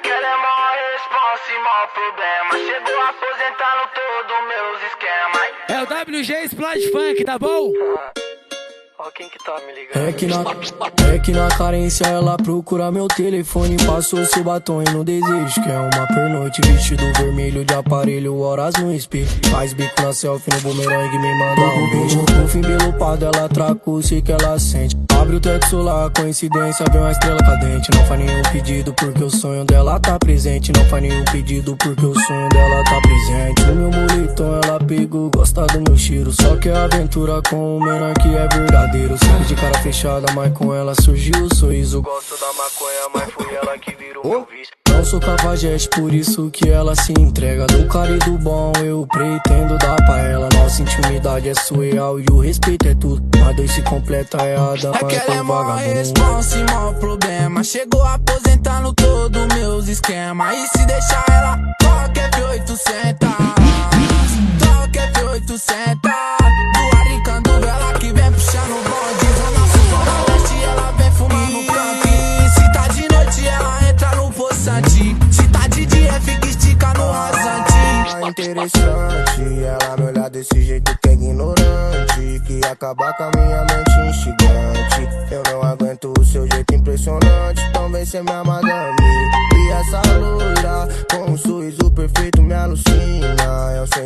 Aquela é mó responsa e mó problema. Chegou aposentando todos meus esquemas. É o WG Splash Funk, tá bom? Tá? É que, na, é que na carência ela procura meu telefone Passou seu batom e não desejo Que é uma pernoite Vestido vermelho de aparelho Horas no espelho Faz bico na selfie no bumerangue Me manda um beijo No fim belupado ela tracou Sei que ela sente Abre o teto solar, coincidência, vem uma estrela cadente. Não faz nenhum pedido porque o sonho dela tá presente. Não faz nenhum pedido porque o sonho dela tá presente. O meu ela pegou, gosta do meu cheiro. Só que a aventura com o menor que é verdadeiro. Sempre de cara fechada, mas com ela surgiu o sorriso. Gosto da maconha, mas foi ela que virou meu vício. Não sou cavajeste, por isso que ela se entrega. Do cara e do bom, eu pretendo dar pra ela. Nossa intimidade é surreal e o respeito é tudo. Mas dois se completa é a dama Aquela é mó responsa e mó problema. Chegou aposentando todos meus esquemas. E se deixar ela, toca F800. F800. Do Aricanduva, ela que vem puxando o bonde. Zona Sul, Zona Leste, ela vem fumando prank. Se tá de noite, ela entra no poçante. Se tá de dia, fica estica no rasante. Interessante, ela me olhar desse jeito que é ignorante. Que acaba com a minha mente instigante. Eu não aguento o seu jeito impressionante. Então vem ser minha madame. E essa loira, com um sorriso perfeito, me alucina.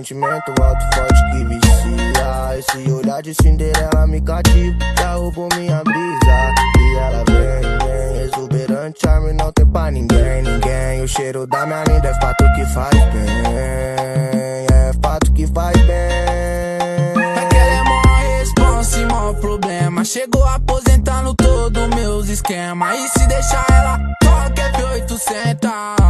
Sentimento alto, forte que vicia. Esse olhar de Cinderela me cativa. Já roubou minha brisa. E ela vem, vem, exuberante, charme, não tem pra ninguém, ninguém. O cheiro da minha linda é fato que faz bem. É fato que faz bem. Aquela é mó responsa e mó problema. Chegou aposentando todos meus esquemas. E se deixar ela, toca F800.